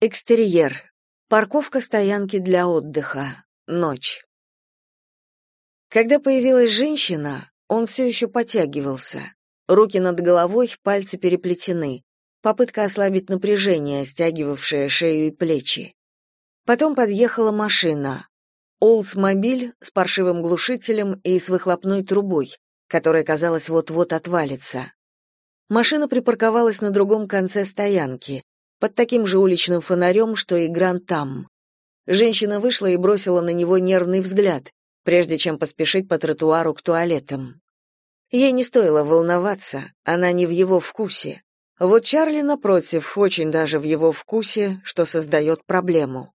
Экстерьер. Парковка стоянки для отдыха. Ночь. Когда появилась женщина, он все еще потягивался. Руки над головой, пальцы переплетены. Попытка ослабить напряжение, стягивавшее шею и плечи. Потом подъехала машина. Олдсмобиль с паршивым глушителем и с выхлопной трубой, которая, казалось, вот-вот отвалится. Машина припарковалась на другом конце стоянки под таким же уличным фонарем, что и Гранд-Там. Женщина вышла и бросила на него нервный взгляд, прежде чем поспешить по тротуару к туалетам. Ей не стоило волноваться, она не в его вкусе. Вот Чарли, напротив, очень даже в его вкусе, что создает проблему.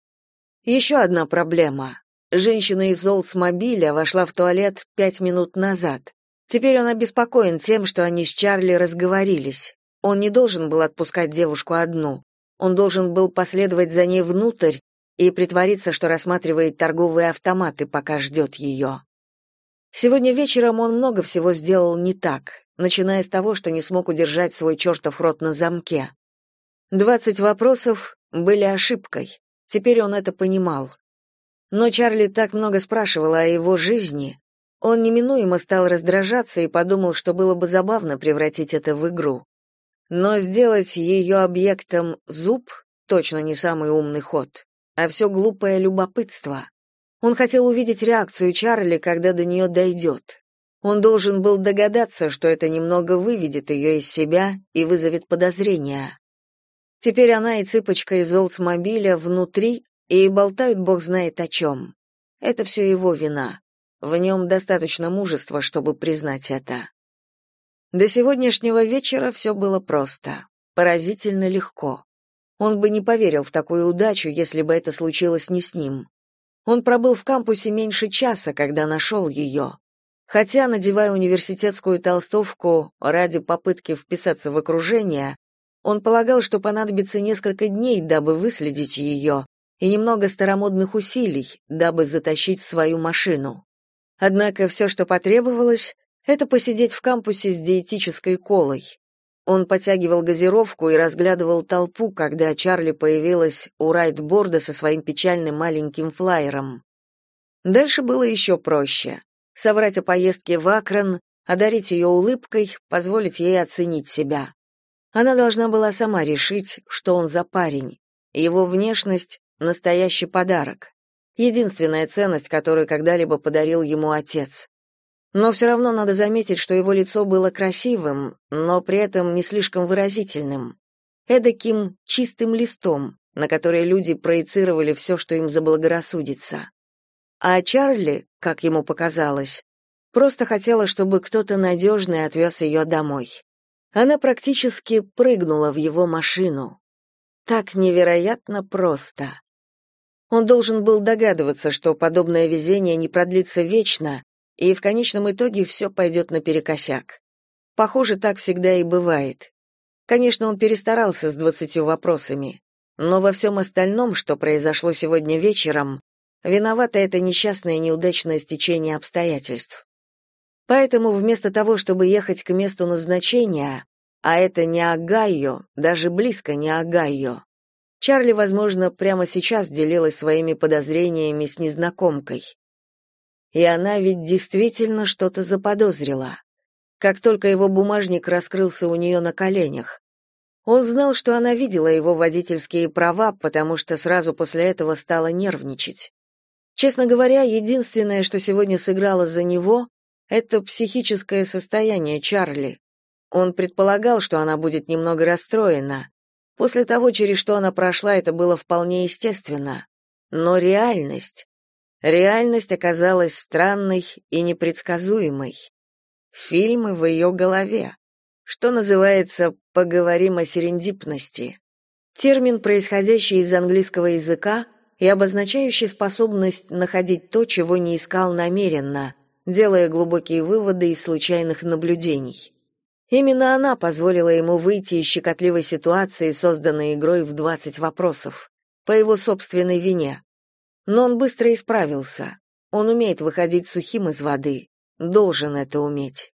Еще одна проблема. Женщина из Олдсмобиля вошла в туалет пять минут назад. Теперь он обеспокоен тем, что они с Чарли разговорились. Он не должен был отпускать девушку одну. Он должен был последовать за ней внутрь и притвориться, что рассматривает торговые автоматы, пока ждет ее. Сегодня вечером он много всего сделал не так, начиная с того, что не смог удержать свой чертов рот на замке. Двадцать вопросов были ошибкой. Теперь он это понимал. Но Чарли так много спрашивала о его жизни. Он неминуемо стал раздражаться и подумал, что было бы забавно превратить это в игру. Но сделать ее объектом зуб точно не самый умный ход, а все глупое любопытство. Он хотел увидеть реакцию Чарли, когда до нее дойдет. Он должен был догадаться, что это немного выведет ее из себя и вызовет подозрения. Теперь она и цыпочка из Олдсмобиля внутри и болтают бог знает о чем. Это все его вина. В нем достаточно мужества, чтобы признать это. До сегодняшнего вечера все было просто, поразительно легко. Он бы не поверил в такую удачу, если бы это случилось не с ним. Он пробыл в кампусе меньше часа, когда нашел ее. Хотя, надевая университетскую толстовку ради попытки вписаться в окружение, он полагал, что понадобится несколько дней, дабы выследить ее, и немного старомодных усилий, дабы затащить в свою машину. Однако все, что потребовалось, это посидеть в кампусе с диетической колой. Он потягивал газировку и разглядывал толпу, когда Чарли появилась у райтборда со своим печальным маленьким флаером. Дальше было еще проще. Соврать о поездке в Акрон, одарить ее улыбкой, позволить ей оценить себя. Она должна была сама решить, что он за парень. Его внешность — настоящий подарок. Единственная ценность, которую когда-либо подарил ему отец. Но все равно надо заметить, что его лицо было красивым, но при этом не слишком выразительным. Эдаким чистым листом, на который люди проецировали все, что им заблагорассудится. А Чарли, как ему показалось, просто хотела, чтобы кто-то надежный отвез ее домой. Она практически прыгнула в его машину. Так невероятно просто. Он должен был догадываться, что подобное везение не продлится вечно, и в конечном итоге все пойдет наперекосяк. Похоже, так всегда и бывает. Конечно, он перестарался с двадцатью вопросами, но во всем остальном, что произошло сегодня вечером, виновато это несчастное неудачное стечение обстоятельств. Поэтому вместо того, чтобы ехать к месту назначения, а это не Огайо, даже близко не Огайо, Чарли, возможно, прямо сейчас делилась своими подозрениями с незнакомкой. И она ведь действительно что-то заподозрила. Как только его бумажник раскрылся у нее на коленях. Он знал, что она видела его водительские права, потому что сразу после этого стала нервничать. Честно говоря, единственное, что сегодня сыграло за него, это психическое состояние Чарли. Он предполагал, что она будет немного расстроена. После того, через что она прошла, это было вполне естественно. Но реальность, Реальность оказалась странной и непредсказуемой. Фильмы в ее голове. Что называется «поговорим о серендипности». Термин, происходящий из английского языка и обозначающий способность находить то, чего не искал намеренно, делая глубокие выводы из случайных наблюдений. Именно она позволила ему выйти из щекотливой ситуации, созданной игрой в 20 вопросов, по его собственной вине. Но он быстро исправился. Он умеет выходить сухим из воды. Должен это уметь.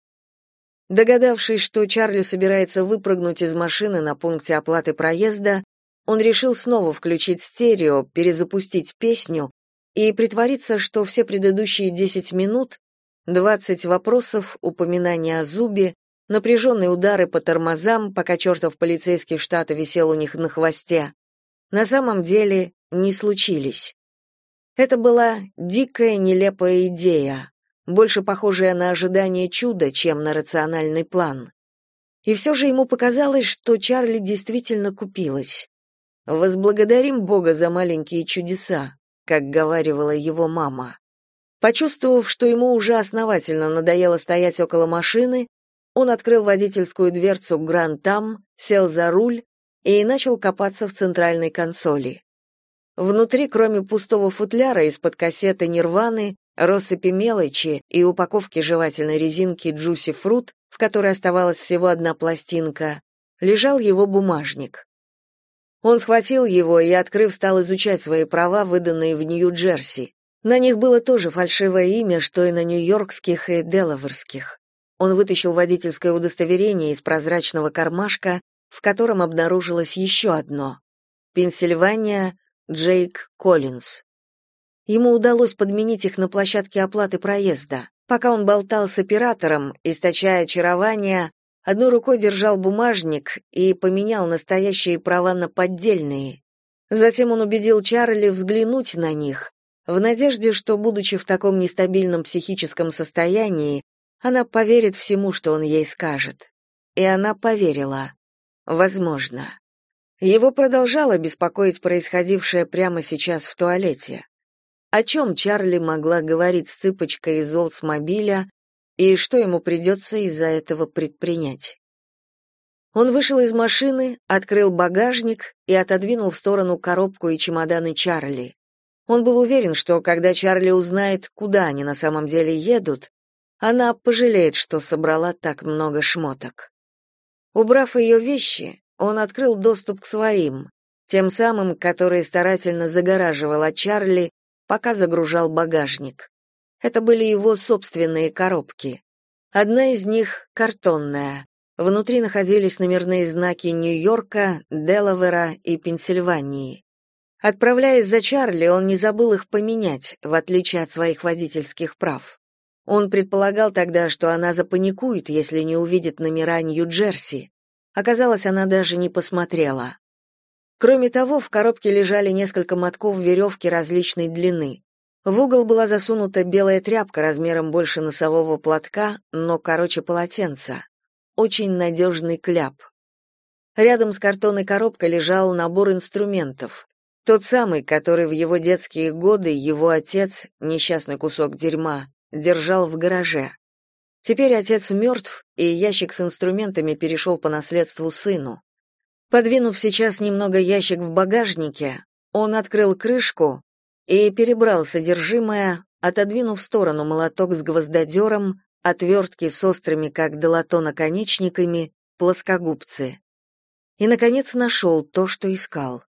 Догадавшись, что Чарли собирается выпрыгнуть из машины на пункте оплаты проезда, Он решил снова включить стерео, перезапустить песню и притвориться, что все предыдущие 10 минут, 20 вопросов, упоминания о зубе, напряженные удары по тормозам, пока чертов полицейский штата висел у них на хвосте, на самом деле не случились. Это была дикая, нелепая идея, больше похожая на ожидание чуда, чем на рациональный план. И все же ему показалось, что Чарли действительно купилась. «Возблагодарим Бога за маленькие чудеса», как говаривала его мама. Почувствовав, что ему уже основательно надоело стоять около машины, он открыл водительскую дверцу Гранд-Там, сел за руль и начал копаться в центральной консоли. Внутри, кроме пустого футляра из-под кассеты Нирваны, россыпи мелочи и упаковки жевательной резинки Juicy Fruit, в которой оставалась всего одна пластинка, лежал его бумажник. Он схватил его и, открыв, стал изучать свои права, выданные в Нью-Джерси. На них было тоже фальшивое имя, что и на нью-йоркских и делаверских. Он вытащил водительское удостоверение из прозрачного кармашка, в котором обнаружилось еще одно. Пенсильвания, Джейк Коллинз. Ему удалось подменить их на площадке оплаты проезда. Пока он болтал с оператором, источая очарование, одной рукой держал бумажник и поменял настоящие права на поддельные. Затем он убедил Чарли взглянуть на них, в надежде, что, будучи в таком нестабильном психическом состоянии, она поверит всему, что он ей скажет. И она поверила. Возможно. Его продолжало беспокоить происходившее прямо сейчас в туалете. О чем Чарли могла говорить с цыпочкой из Олдсмобиля и что ему придется из-за этого предпринять? Он вышел из машины, открыл багажник и отодвинул в сторону коробку и чемоданы Чарли. Он был уверен, что когда Чарли узнает, куда они на самом деле едут, она пожалеет, что собрала так много шмоток. Убрав ее вещи, он открыл доступ к своим, тем самым, которые старательно загораживал от Чарли пока загружал багажник. Это были его собственные коробки. Одна из них картонная. Внутри находились номерные знаки Нью-Йорка, Делавера и Пенсильвании. Отправляясь за Чарли, он не забыл их поменять, в отличие от своих водительских прав. Он предполагал тогда, что она запаникует, если не увидит номера Нью-Джерси. Оказалось, она даже не посмотрела. Кроме того, в коробке лежали несколько мотков веревки различной длины. В угол была засунута белая тряпка размером больше носового платка, но короче полотенца. Очень надежный кляп. Рядом с картонной коробкой лежал набор инструментов. Тот самый, который в его детские годы его отец, несчастный кусок дерьма, держал в гараже. Теперь отец мертв, и ящик с инструментами перешел по наследству сыну. Подвинув сейчас немного ящик в багажнике, он открыл крышку и перебрал содержимое, отодвинув в сторону молоток с гвоздодером, отвертки с острыми, как долото, наконечниками, плоскогубцы. И, наконец, нашел то, что искал.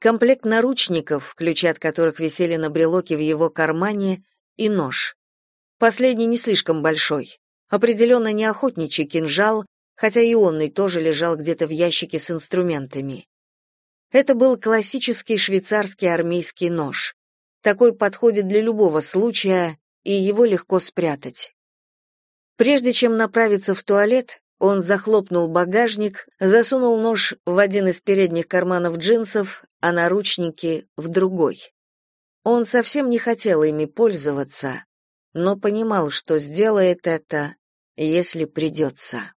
Комплект наручников, ключи от которых висели на брелоке в его кармане, и нож. Последний не слишком большой. Определенно не охотничий кинжал, хотя и онный тоже лежал где-то в ящике с инструментами. Это был классический швейцарский армейский нож. Такой подходит для любого случая, и его легко спрятать. Прежде чем направиться в туалет, он захлопнул багажник, засунул нож в один из передних карманов джинсов, а наручники — в другой. Он совсем не хотел ими пользоваться, но понимал, что сделает это, если придется.